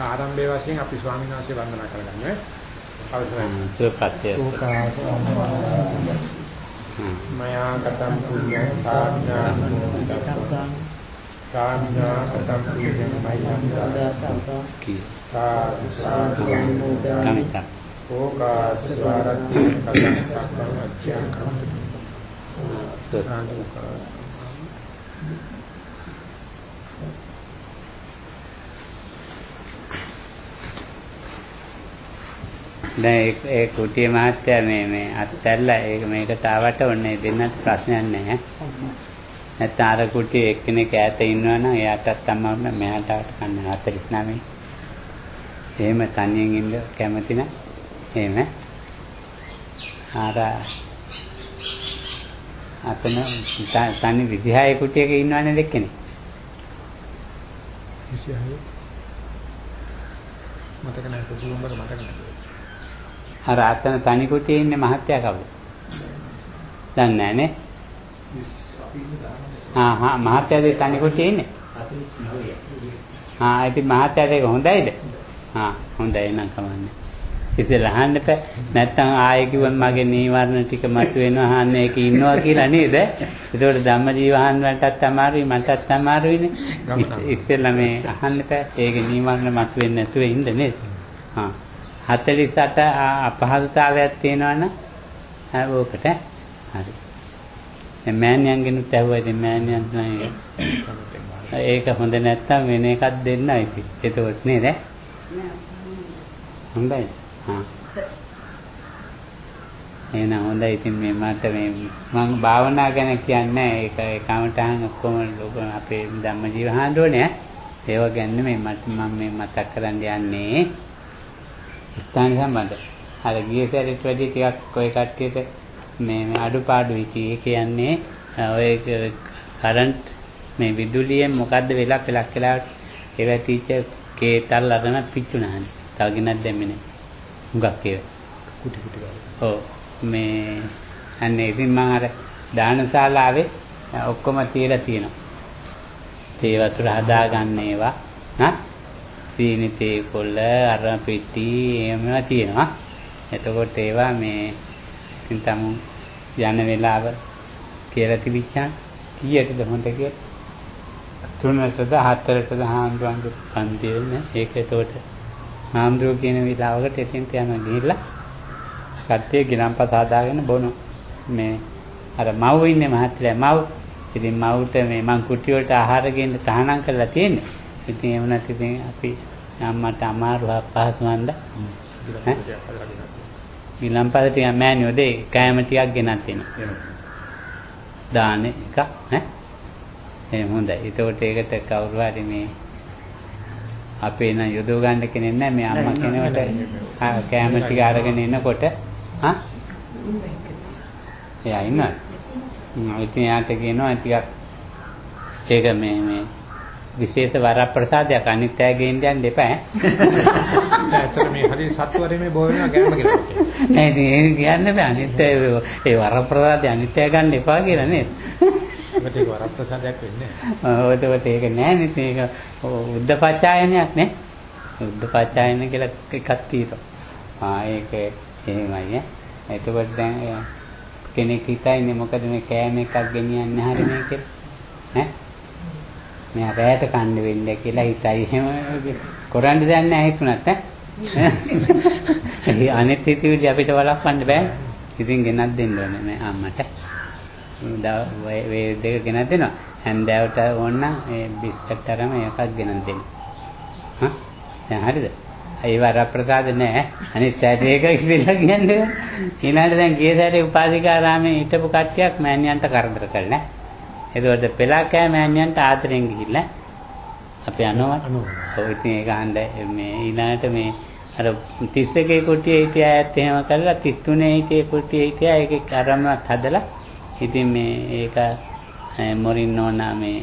ආරම්භයේ වශයෙන් අපි ස්වාමීන් වහන්සේ වන්දනා කරගන්න අවසරයි. සුවපත්ය. මයා කතම් පුඤ්ඤ සාඥා සාඥා කතම් පුඤ්ඤ මයං කී සාදු සාදු කමිත ඕකාස ස්වරති කතං සක්කං අච්ඡං කමතු සාදු දැන් ඒ ඒ කුටිය මහත්තයා මේ මේ අත්හැරලා ඒක මේකට ආවට ඔන්නේ දෙන්නත් ප්‍රශ්නයක් නැහැ. නැත්නම් අර කුටිය එක්කෙනෙක් ඈත ඉන්නවනම් එයාටත් තමයි මෙහාට ආවට කන්න 49. එහෙම තනියෙන් ඉන්න කැමති නම් එහෙම. ආර අතන තනි 26 කුටියක ඉන්නවනේ දෙක්කෙනෙක්. 26 මතක නැහැ පුදුමකට මතක නැහැ. අර අතන තනි කුටියේ ඉන්නේ මහත්තයා කවුද? දන්නේ නැහැ නේ. ආ හා මහත්තයාද තනි කුටියේ ඉන්නේ? ආ ඉතින් මහත්තයාට හොඳයිද? ආ හොඳයි නම් කමන්නේ. ඉතින් අහන්න බෑ. නැත්තම් ආයෙ කිව්වම මගේ නීවරණ ටික මතුවෙනවා අහන්න ඒක ඉන්නවා කියලා නේද? ඒකෝට ධම්මජීවහන් වලටත් අමාරුයි මටත් අමාරුයිනේ. ඉතින් මේ අහන්න බෑ. ඒක නීවරණ මතුවෙන්නේ නැතුව ඉන්න නේද? ආ 48 අපහසුතාවයක් තියෙනවා නම් ඕකට හරි. දැන් මෑණියන්ගෙනුත් ඇහුවා ඉතින් මෑණියන් ඒක හොඳ නැත්තම් වෙන එකක් දෙන්න ඉතින්. එතකොට නේද? හොඳයි. හා. එහෙනම් හොඳයි ඉතින් මේ මට මේ මම භාවනා ගැන කියන්නේ ඒක ඒ කමටහන් ඔක්කොම ලෝක අපේ ධම්මජීව හාන්දෝනේ ඒව ගැන මේ මට මම මේ මතක් කරන්න යන්නේ ස්ථාන සම්බන්ධ. අර ගිය සැරේට වැඩි ටිකක් ඔය කට්ටියට මේ මේ අඩුපාඩු හිටි. ඒ කියන්නේ ඔය කරන්ට් මේ විදුලියෙන් මොකද්ද වෙලා පෙලක් වෙලාවට ඒවා තීච්ච කේතල් අරන පිච්චුණානේ. තව ගෙනත් දැම්මේ නැහැ. හුඟක් ඒවා. කුටි කුටි ගාලා. ඔව් මේ අන්නේ ඉතින් මම අර දානශාලාවේ ඔක්කොම තියලා තියෙනවා. තේ වතුර හදාගන්න ඒවා. හා සීනි තේ කොළ අර පෙට්ටි එහෙමවා තියෙනවා. එතකොට ඒවා මේ ඉතින් තමු යන වෙලාව කියලා තිබිච්චා. කීයටද හොඳ කියලා? තුනටද හතරටද හාමුදුරන්ගේ පන්ති වෙන ඒක එතකොට හාමුදුරුවෝ කියන වෙලාවකට එතෙන්ට යනවා ගිහිල්ලා. කට්ටිය ගිලම්පස හදාගෙන බොනවා මේ අර මව් ඉන්නේ මහත්තයා මව්. ඉතින් මව්ට මේ මං කුටි වලට ආහාර ගේන්න තහනම් කරලා තියෙන්නේ. ඉතින් එහෙම නැති ඉතින් අපි අම්මට අමාරු අපහසු වන්ද? ඊළම්පද ටික මෑනියෝ දෙයි. කෑම ටිකක් ගෙනත් එනවා. දාන එක ඈ? එහෙනම් හොඳයි. ඒකට ඒකට කවුරු හරි මේ අපේ නම් යොදව ගන්න කෙනෙක් නැහැ. මේ අම්මා කෙනෙකුට කෑම ටික අරගෙන එනකොට හා එයා ඉන්නවා. ඉතින් එයාට කියනවා ටිකක් ඒක මේ මේ විශේෂ වරප්‍රසාදයක් අනිත් ගේන්න යන්න එපා. ඇත්තට මේ හරි සත්වරේ මේ බෝ වෙනවා ගෑම කියලා. නෑ ඉතින් කියන්න බෑ අනිත් ඒ වරප්‍රසාදය අනිත් අය ගන්න එපා කියලා නේද? ඒකට ඒක වරප්‍රසාදයක් වෙන්නේ නෑ. ඔව් ඒකට ඒක නෑ නේ ඒක උද්දපච්චායනයක් නේ. උද්දපච්චායන කියලා එකක් තියෙනවා. ආ ඒක එහෙමයි ඈ. එතකොට දැන් කෙනෙක් හිතන්නේ මොකද මේ කෑම එකක් ගෙනියන්නේ හරි මේ කියලා. ඈ මෙයා රැයට කන්න වෙන්නේ කියලා හිතයි. එහෙම කරන්න දෙයක් නැහැ හිතුණත් ඈ. අනෙත් හිතවිලි අපිට වළක්වන්න බෑ. ඉතින් ගෙනත් දෙන්න ඕනේ මේ අම්මට. වේ දෙක ගෙනත් දෙනවා. හැන්දෑවට ඕන ඒ බිස්කට් අරම එකක් ගෙනත් දෙන්න. හා? දැන් හරිද? ඒ වරප්‍රසාද නැහැ. අනිත් සැරේ ඒක ඉතිරිලා කියන්නේ. ඊළඟට දැන් ගිය සැරේ උපාධිකාරාමේ හිටපු කට්ටියක් මෑණියන්ට කරදර කළා එතකොට පෙළකෑ මෑණියන්ට ආදරෙන් ගිහිල්ලා අපි යනවා. ඔව් ඉතින් ඒක හන්ද මේ ඊළඟට මේ අර 31 කුටියේ හිටිය අයත් එහෙම කරලා 33 හිටියේ කුටියේ හිටියා ඒකේ අරමුණක් හදලා ඉතින් මේ ඒක මොරින් නෝනා මේ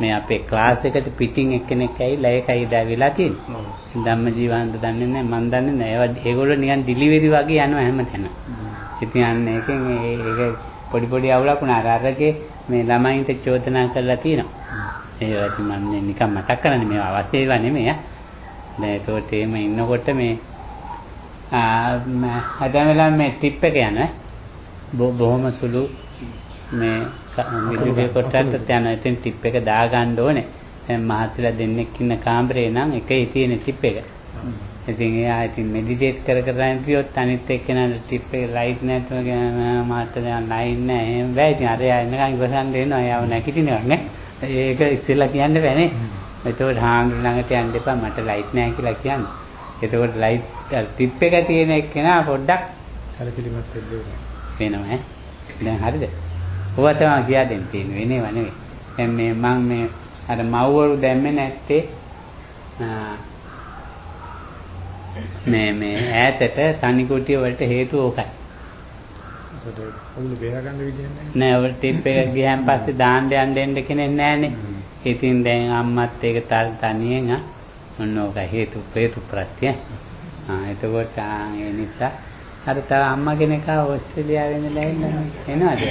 මේ අපේ ක්ලාස් එකට පිටින් එක්කෙනෙක් ඇවිල්ලා ඒකයි දැවිලා තියෙන්නේ. ධම්මජීවහන්ත දන්නේ නැහැ මන් දන්නේ නැහැ. ඒගොල්ලෝ නිකන් ඩිලිවරි වගේ යනවා හැමතැන. ඉතින් අන්න ඒකෙන් ඒක පොඩි පොඩි අවුලක් වුණා. අරගේ මේ ළමයින්ට චෝදනා කරලා තියෙනවා. ඒවා ඉතින් මම නිකන් මතක් කරන්නේ මේවා අවශ්‍ය ඒවා නෙමෙයි ඈ. දැන් ඒතකොට එහෙම ඉන්නකොට මේ ආ හදන වෙලාව මේ ටිප් එක යනවා. බොහොම සුළු මේ විදුලිය කොටකට යන ඉතින් ටිප් එක දාගන්න ඕනේ. දැන් මහත්ලා දෙන්නෙක් ඉන්න කාමරේ නම් එකේ තියෙන ටිප් එක. ඉතින් එයා ඉතින් මෙඩිටේට් කර කර ඉඳියොත් අනිත් එක්කෙනාට ටිප් එක ලයිට් නැතුව මාත් දැන් ලයින් නැහැ එහෙම බෑ. ඉතින් අර එයා එන්නකන් ඉවසන් දෙනවා එයාව නැගිටිනවා නේ. ඒක ඉස්සෙල්ලා කියන්න බෑ නේ. එතකොට හාමුදුර ළඟට යන්න එපා. මට ලයිට් නැහැ කියලා කියන්න. එතකොට ලයිට් ටිප් එක තියෙන එක්කෙනා පොඩ්ඩක් සැලකිලිමත් වෙන්න වෙනවා ඈ. දැන් හරිද? ඔවා තමයි කියා දෙන්න තියෙන්නේ වෙනේව නෙවෙයි. දැන් මේ මම මේ අර මව්වරු දැම්මේ නැත්තේ මේ මේ ඈතට තනි කුටිය වලට හේතුව ඕකයි. ඒකට ඔළුව බේර ගන්න විදියක් නැහැ. නෑ ඔය ටිප් එක ගියන් පස්සේ දාන්න යන්න දෙන්න කෙනෙක් නෑනේ. ඉතින් දැන් අම්මත් ඒක තනියෙන් ආ ඔන්න ඕක හේතු හේතු ප්‍රත්‍ය. ආ එතකොට ඒ නිසා අර තව අම්මා කෙනෙක් ආ ඕස්ට්‍රේලියාවෙන් ඉඳලා එනවද?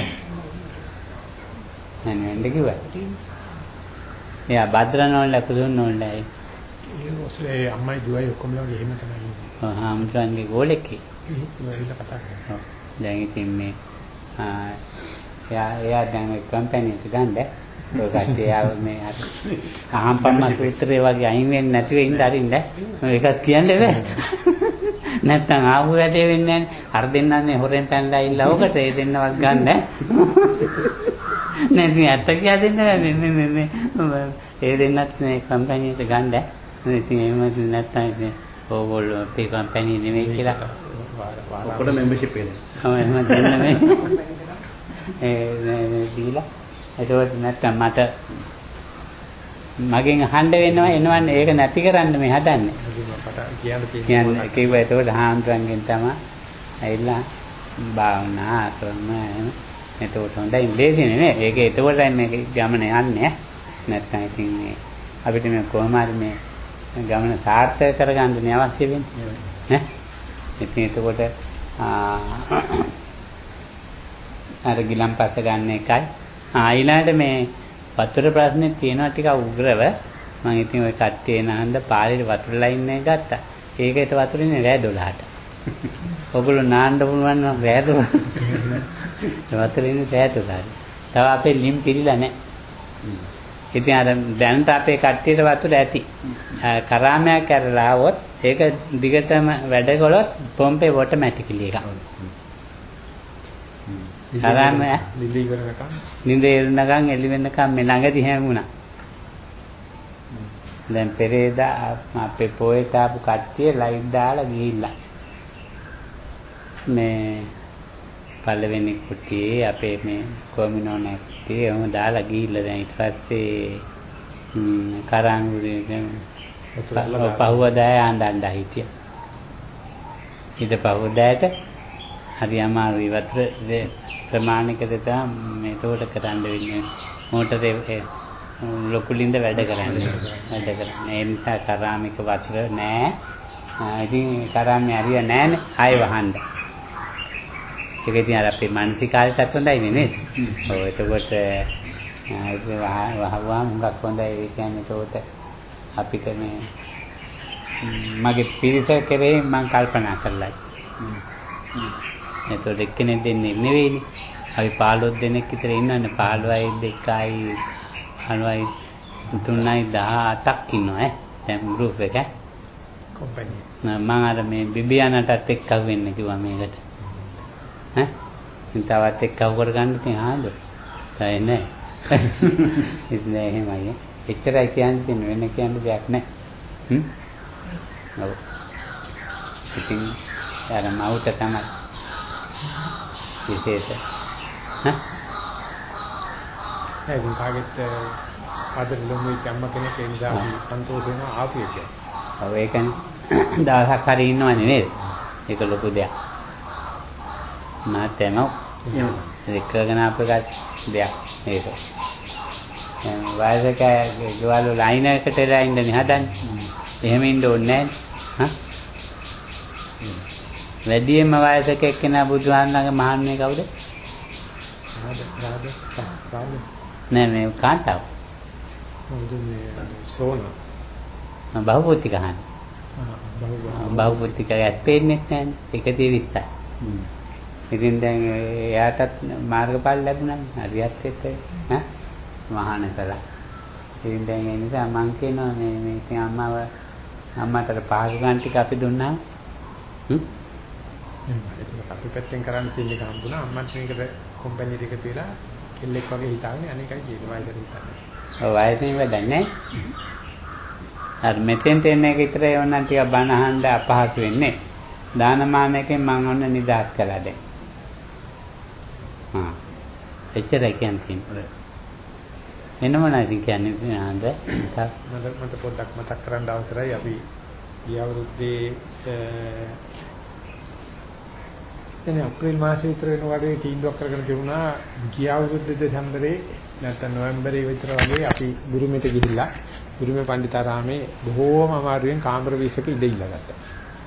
නෑ නේද කිව්වා. එයා භද්‍රනෝල් ලකුදුන් නෝල්ලයි. ඒ ඔස්සේ අම්මයි දුවයි ඔක්කොම ලගේ එහෙම තමයි ඉන්නේ. ඔව් හාමුදුරන්ගේ ගෝලෙක්. දැන් ඉතින් මේ ආ එයා එයා දැන් මේ කම්පැනි එක ගන්නද? ඔය කට්ටිය ආව මේ අර අහම්පම්ම සූත්‍රය වගේ අයින් වෙන්නේ නැතිව ඉඳ අරින්න. මේකත් කියන්න බෑ. නැත්තම් ආපු වැඩේ වෙන්නේ නැහැ. අර දෙන්නන්නේ හොරෙන් පැනලා ඉල්ල ඔකට ඒ දෙන්නවත් ගන්න. නැත්නම් ඇත්ත කියා දෙන්න මේ මේ මේ ඒ දෙන්නත් මේ කම්පැනි එක ගන්න. ඉතින් එහෙම නැත්තම් ඉතින් ඕගොල්ලෝ අපේ කම්පැනි නෙමෙයි කියලා ඔක්කොට මෙම්බර්ෂිප් එක. ඔව් එහෙම දෙන්න මේ ඒ දීලා එතකොට නැත්තම් මට මගෙන් අහන්න වෙනවා එනවන්නේ ඒක නැති කරන්න මේ හදන්නේ. කියන්න කිව්වා එතකොට හාමුදුරන්ගෙන් තමයි ඇවිල්ලා භාවනා කරන එතකොට හොඳයි ලේසිනේ නේ. ඒක එතකොටයි මේ ගමන යන්නේ. නැත්තම් ඉතින් මේ අපිට මේ කොහොම හරි මේ ගමන සාර්ථක කරගන්න නේ අවශ්‍ය වෙන්නේ. ඈ ඉතින් එතකොට අර ගිලම්පස ගන්න එකයි. ආ ඊළඟට මේ වතුර ප්‍රශ්නේ තියෙනවා ටිකක් උග්‍රව. මම ඉතින් ওই කට්ටිය නහන්ද පාරේ වතුර ලයින් එක ගත්තා. ඒකට වතුර ඉන්නේ රෑ 12ට. ඔගොල්ලෝ නාන්න පුළුවන් නම් රෑ 12. වතුර ඉන්නේ රෑ 12ට. තව අපේ ලිම් පිළිලා නැහැ. ඉතින් අර දැනට අපේ කට්ටියට වතුර ඇති. කරාමයක් කරලා આવොත් ඒක දිගටම වැඩ කළොත් පොම්පේ ඔටෝමැටිකලි එකක්. කරාම නිදි ඉවරනකම් නිඳ ඉරනකම් එළි වෙනකම් මේ ළඟදී හැමුණා. දැන් පෙරේදා අපේ පොයට ආපු කට්ටිය ලයිට් දාලා ගිහිල්ලා. මේ පළවෙනි කුටියේ අපේ මේ කොමිනෝ නැත්තේ එහෙම දාලා ගිහිල්ලා දැන් ඊට පස්සේ කරාංගුරේ පහුවදාය ආන්දන්ඩ හිටිය. ඊට පහුවදායට හරි අමාරුයි. වතුර ප්‍රමාණිකද තමයි මේතෝට කරන්න වෙන්නේ මෝටරේ ලොකු ලින්ද වැඩ කරන්නේ. වැඩ කරන්නේ. ඒ නිසා කරාමික වතුර නෑ. ඉතින් කරාමේ හරිය නෑනේ. ආයෙ වහන්න ඒක ඉතින් අර අපේ මානසිකාරයටත් හොඳයි නේද ඔව් එතකොට වහවහම හුඟක් හොඳයි ඒ කියන්නේ එතකොට අපිට මේ මගේ පිරිස කෙරෙහි මම කල්පනා කළා. එතකොට එක්කෙනෙක් දෙන්නේ නෙවෙයිනේ. අපි 15 දෙනෙක් විතර ඉන්නවනේ 15යි 2යි 15යි 3යි 18ක් ඉන්නවා ඈ. දැන් ගෲප් එක. කම්පැනි. මම අර මේ බිබියානටත් එක්ක වෙන්න කිව්වා මේකට. ඈ? ඉතින් තවත් එක්ක කරගන්න ඉතින් ආද? තයි නෑ. ඉතින් එහෙමයි. එච්චරයි කියන්න තියෙන වෙන කියන්න දෙයක් නැහැ. හ්ම්. ඔව්. ඉතින් අර මවුට තමයි විශේෂ. හා? ඒක කාගෙත් ආදර ලොමුයි කම්ම කෙනෙක් ඒ නිසා සන්තෝෂ වෙනවා ආපු එක. ඔව් ඒකනේ. දවසක් හරි ඉන්නවනේ නේද? ඒක ලොකු දෙයක්. මාතේම එක්කගෙන අපේ දෙයක් ඒක. වයසක ගෙවල් වල ලයින් එකට එලා ඉඳනේ හදන්නේ. එහෙම ඉන්න ඕනේ නැහැ. වැඩියෙන්ම වයසක එක්කෙනා බුදුහාමගේ මහන්නේ කවුද? නෑ මේ කාන්තාව. සෝන බහුපුත්තික අහන්න. බහුපුත්තික ඇත් පේන්නේ නැහැ. 120යි. ඉතින් දැන් එයාටත් මාර්ගඵල ලැබුණා හරියට එක්ක ඈ මහාන කළා. ඉතින් දැන් ඒ නිසා මං කියනවා මේ මේ ඉතින් අම්මව අම්මට පහසුකම් ටික අපි දුන්නා. හ්ම් ඒක අපි පැත්තෙන් කරන්න තියෙන එක හම්බුණා අම්මත් මේකට කම්පැනි එකතු වෙලා කෙල්ලෙක් වගේ හිතාගෙන අනේකයි කියනවා ඒක හිතන්නේ. ඔය වයසින් වැඩන්නේ. අර මෙතෙන්ට එන එක විතරේ ඕනනම් ටිකක් බණ අහන්න අපහසු වෙන්නේ. දානමානයෙන් මම ඔන්න නිදාස් කළා දැන්. හා. එච්චරයි කියන්නේ. එන මොනවද කියන්නේ නේද? මට මට පොඩ්ඩක් මතක් කරන්න අවසරයි අපි ගිය අවුරුද්දේ එනේ අප්‍රේල් මාසෙ විතර වෙන වගේ තීන්දුවක් කරගෙන තිබුණා ගිය අවුරුද්දේ දෙසැම්බරේ නැත්නම් නොවැම්බරේ විතර වගේ අපි බුරුමෙට ගිහිල්ලා බුරුමේ පණ්ඩිතාරාමේ බොහෝම අමාරුවෙන් කාමර 20ක ඉඳ ඉල්ලගත්තා.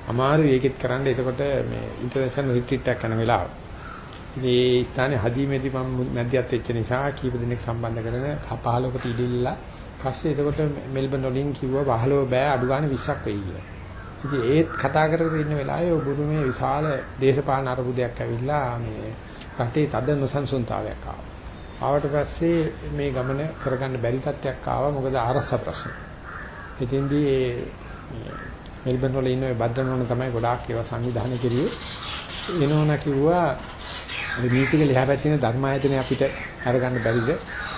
අමාරු ඒකෙත් කරන්න එතකොට මේ ඉන්ටර්නැෂනල් රිට්‍රීට් එකක් කරන වෙලාව. මේ ස්ථානේ හදීමේදී මම මැදිහත් වෙච්ච නිසා කීප දෙනෙක් සම්බන්ධ කරගෙන 15කට ඉඳිලා පස්සේ එතකොට මෙල්බන් වලින් කිව්වා 15 බෑ අඩු ගන්න 20ක් වෙයි කියලා. ඉතින් ඒත් කතා කරගෙන ඉන්න වෙලාවේ බුරුමේ විශාල දේශපාලන අරබුදයක් ඇවිල්ලා මේ රටේ තද නොසන්සුන්තාවයක් ආවා. ආවට පස්සේ මේ ගමන කරගන්න බැරි තත්ත්වයක් ආවා මොකද ආරක්ෂා ප්‍රශ්න. ඉතින්දී මේ මෙල්බන් වල ඉන්න ඔය බද්දනෝන තමයි ගොඩාක් ඒවා සංවිධානය කෙරුවේ. එනෝන කිව්වා මේ නීතික ලියා පැත්තේ ධර්මායතනේ අපිට අරගන්න බැරිද?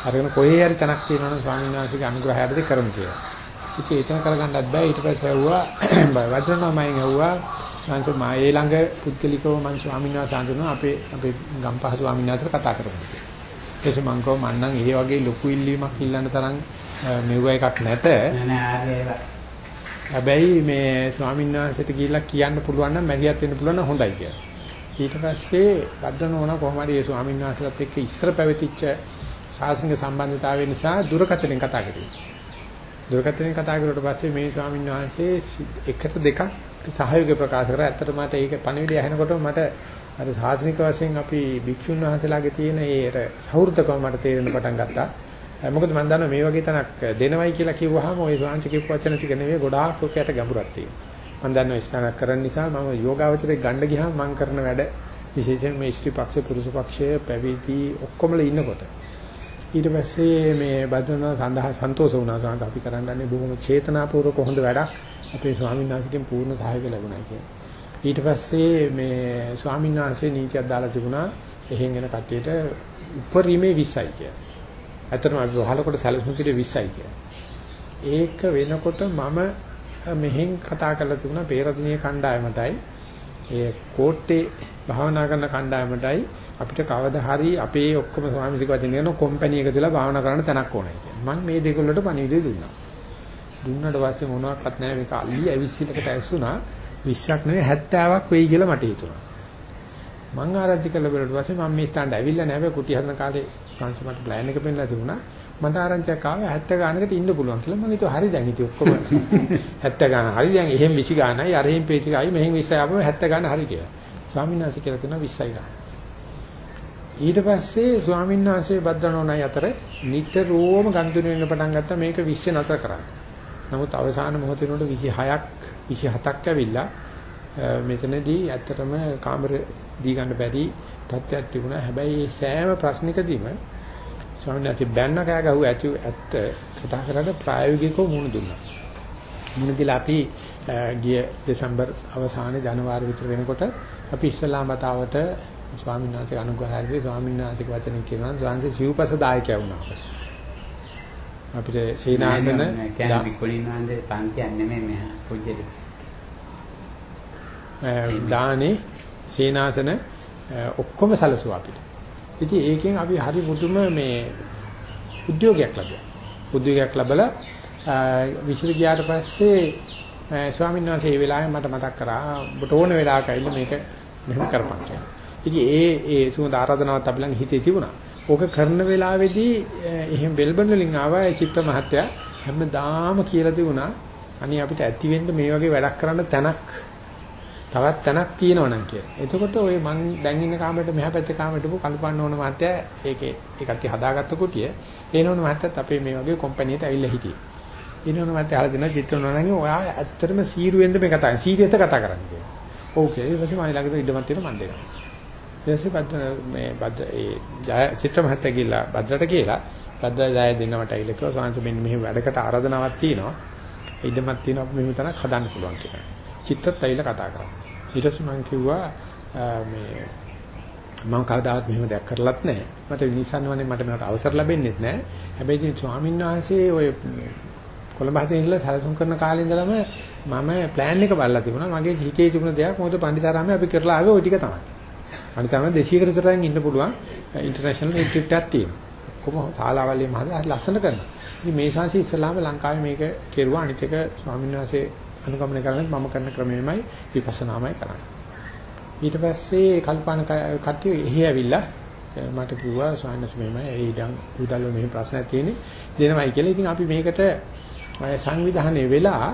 අරගෙන කොහේ හරි තැනක් තියෙනවනම් ස්වාමීන් වහන්සේගේ අනුග්‍රහයටද කරමු කියලා. ඉතින් ඒතන කරගන්නත් බෑ ඊට පස්සේ ඇහුවා වජ්‍රනාමයෙන් ඇහුවා සංස මායේ ළඟ පුද්ගලිකව මං ස්වාමීන් වහන්සේ අඳුන අපේ අපේ ගම්පහ ස්වාමීන් වහන්සේට කතා කරමු කියලා. ඊට මං කව මන්නම් ඒ වගේ ලොකු ඉල්ලීමක් ඉල්ලන්න තරම් මෙව එකක් නැත. හැබැයි මේ ස්වාමීන් වහන්සේට ගිහිල්ලා කියන්න පුළුවන් නම් මැදිහත් වෙන්න පුළුවන් නම් හොඳයි කියලා. ඊට පස්සේ බද්දනෝන කොහොම හරි ඒ ස්වාමීන් වහන්සේලාත් එක්ක ඉස්සර පැවතිච්ච ශාසනික සම්බන්ධතාවය නිසා දුරකථනයෙන් කතා කරේ. දුරකථනයෙන් කතා කරුවට පස්සේ මේ ස්වාමීන් වහන්සේ එකට දෙකක් සහයෝගය ප්‍රකාශ කරා. ඇත්තට මට ඒක පණිවිඩය ඇහෙනකොට මට අර ශාසනික වශයෙන් අපි භික්ෂුන් වහන්සේලාගේ තියෙන ඒ සෞහෘදකම මට තේරෙන්න පටන් ගත්තා. මොකද මම දන්නවා මේ වගේ තැනක් දෙනවයි කියලා කිව්වහම ওই ශාන්ති කියපු වචන ටික නෙවෙයි ගොඩාක් ඔකයට ගැඹුරක් තියෙනවා. මම දන්නවා ස්ථානක් කරන්න නිසා මම යෝගාවචරේ ගන්න ගියාම මම කරන වැඩ විශේෂයෙන් මේ ස්ත්‍රී පක්ෂ පුරුෂ පක්ෂය පැවිදි ඔක්කොමල ඉන්නකොට ඊට පස්සේ මේ බද්දන සඳහා සන්තෝෂ වුණා සාන්ත අපි කරන්නේ බොහොම චේතනාපූර්වක හොඳ වැඩක් අපේ ස්වාමීන් වහන්සේගෙන් පූර්ණ සහයෝගය ලැබුණා කියන්නේ. ඊට පස්සේ මේ ස්වාමීන් වහන්සේ නීතියක් දාලා තිබුණා එහෙන් එන කට්ටියට උපරිමේ 20යි කියලා. ඇත්තටම අපි වහලකොට සැලසුම් කිරේ 20යි කියලා. ඒක වෙනකොට මම මෙහෙන් කතා කරලා තිබුණා පේරතුණිය කණ්ඩායමටයි ඒ කෝට්ටේ භාවනා කරන කණ්ඩායමටයි අපිට කවදා හරි අපේ ඔක්කොම ස්වාමීසික වචන කියන කම්පැනි එක දාලා භාවනා කරන්න තැනක් ඕනයි කියලා. මම මේ දෙකවලට පණිවිඩය දුන්නා. දුන්නාට පස්සේ මොනවත් නැහැ මේක අල්ලි ඇවිස්සිලකට ඇස්සුනා 20ක් නෙවෙයි 70ක් වෙයි කියලා මට හිතුණා. මං ආරාධි කළ බලට පස්සේ මම මේ ස්ථානට ඇවිල්ලා නැහැ කුටි හදන කාලේ කන්සමන්ට් ප්ලෑන් එක පෙන්නලා තිබුණා. මට ආරංචියක් ආවා 70 ගානකට ඉන්න පුළුවන් කියලා මම හිතුවා හරි දැන් ඉතින් ඔක්කොම 70 ගාන හරි දැන් එහෙම 20 ගානයි අර එහෙම පේසි ගායි මෙහෙන් 20යි ආපම 70 ගාන හරි කියලා. ස්වාමීන් වහන්සේ කියලා තියෙනවා 20යි ගාන. ඊට පස්සේ ස්වාමීන් වහන්සේ භද්‍රනෝනයි අතර නිතරම ගන්දුන වෙන්න පටන් ගත්තා මේක 20 නතර කරන්න. නමුත් අවසාන මොහොතේ උනට 26ක් 27ක් ඇවිල්ලා මෙතනදී ඇත්තටම කාමර දී ගන්න බැරි තත්ත්වයක් තිබුණා. හැබැයි සෑම ප්‍රශ්නිකදීම ස්වාමීන් වහන්සේ බැන්න කෑ ගහුව ඇති ඇත්ත කතා කරලා ප්‍රායෝගිකව මුණ දුන්නා. මුණ දීලා අපි ගිය දෙසැම්බර් අවසානයේ ජනවාරි විතර වෙනකොට අපි ඉස්ලාම් බතාවට ස්වාමීන් වහන්සේ අනුග්‍රහයදී ස්වාමීන් වහන්සේගේ වචනෙන් කියනවා ස්වාමීන් සිව්පස දායකයා වුණා අපිට සීනාසන කියන්නේ විකුලින් වහන්සේ පන්තියක් නෙමෙයි මෙහා පුජ්‍යලි. දානේ සීනාසන ඔක්කොම සැලසුවා අපිට. ඉතින් ඒකෙන් අපි හරි මුතුම මේ උද්‍යෝගයක් ලැබුවා. උද්‍යෝගයක් ලැබලා විශ්ල ගියාට පස්සේ ස්වාමීන් වහන්සේ මේ වෙලාවේ මට මතක් කරා ඔබට ඕන වෙලාවක ඇවිල්ලා මේක මෙහෙම කරපන් කියලා. ඉතින් ඒ ඒ සුවඳ ආරාධනාවත් අපි ළඟ හිතේ තිබුණා. ඕක කරන වෙලාවේදී එහෙම බෙල්බන් වලින් ආවා චිත්ත මහත්තයා හැමදාම කියලා තිබුණා. අනේ අපිට ඇති වෙන්න මේ වගේ වැඩක් කරන්න තැනක් තවත් තැනක් තියෙනවනම් කියලා. එතකොට ඔය මං දැන් ඉන්න කාමරේට මෙහා පැත්තේ කාමරේට පො කල්පන්න ඕන මහත්තයා ඒකේ ඒකත් හදාගත්ත කුටිය. ඒනෝන මහත්තයාත් අපේ මේ වගේ කම්පැනියට ඇවිල්ලා හිටියේ. ඒනෝන මහත්තයා අහලා දෙනවා චිත්‍ර නෝනගේ ඔයා ඇත්තටම සීරුවෙන්ද මේ කතා සීරියස්ද කතා කරන්නේ කියලා. ඕකේ ඊට පස්සේ මම ළඟට ඉඩමක් තියෙනවා මන් දෙනවා. ඊට පස්සේ බද්ද මේ බද්ද ඒ චිත්‍ර මහත්තයා ගිහලා බද්දට කියලා බද්ද ජය දෙන්න මට ඇවිල්ලා කිව්වා සාංශ මෙන්න මෙහෙම වැඩකට ආරාධනාවක් තියෙනවා. ඉඩමක් තියෙනවා අපි මෙහෙම තැනක් හදන්න පුළුවන් කියලා. චිත්තත් ඇවිල්ලා කතා කරා. ඊට පස්සේ මම කිව්වා මේ මම කවදාවත් මෙහෙම දෙයක් කරලත් නැහැ. මට විනිසන්නවනේ මට මේකට අවසර ලැබෙන්නේත් නැහැ. හැබැයි ඉතින් ස්වාමීන් වහන්සේ ඔය කොළඹ හතේ ඉඳලා සැලසුම් කරන කාලේ ඉඳලම මම ප්ලෑන් එක බලලා තිබුණා. මගේ හිතේ තිබුණ දෙයක් මොකද පණ්ඩිතාරාමේ අපි කරලා ආවේ ওই ටික තමයි. පණ්ඩිතාරාමේ 200කට විතරෙන් ඉන්න පුළුවන් ඉන්ටර්නැෂනල් රිට්‍රීට් එකක් තියෙනවා. කොහොම ශාලාවලිය මහදා ලස්සන කරනවා. ඉතින් මේ ශාන්සි ඉස්ලාම ලංකාවේ මේක කෙරුවා අනිත් එක ස්වාමීන් වහන්සේ අනුගමනය කරන්නේ මම කරන ක්‍රමෙමයි විපස්සනාමයි කරන්නේ. ඊට පස්සේ කල්පනා කට්ටිය එහි ඇවිල්ලා මට කිව්වා ස්වාමීන් වහන්සේ මෙහෙමයි ඒ ඉඩම් උදල්ව මෙහෙම ප්‍රශ්නයක් තියෙන්නේ දෙනවයි කියලා. ඉතින් අපි මේකට සංවිධානය වෙලා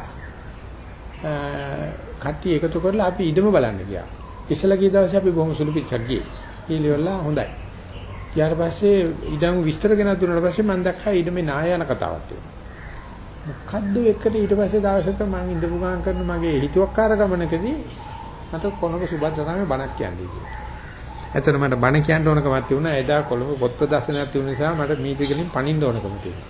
කට්ටිය එකතු කරලා අපි ඉඩම බලන්න ගියා. ඉස්සලා ගිය දවසේ අපි බොහොම සුළු පිටසක් ගියේ. ඊළඟ හොඳයි. ඊට පස්සේ ඉඩම් විස්තර ගෙනත් දුන්නාට පස්සේ මම දැක්කා ඉඩමේ නායන කතාවක් තියෙනවා. මොකද්ද එකට ඊට පස්සේ දවසක මම ඉඳපු ගාන කරන මගේ හිතුවක්කාර ගමනකදී මට කොළඹ සුබද්දරාමේ බණක් කියන්නේ කියලා. එතන මට බණ කියන්න ඕනකමක් තිබුණා. එදා කොළඹ පොත් ප්‍රදර්ශනයක් තිබුණ නිසා මට මීටිගලින් පණින්න ඕනකම තිබුණා.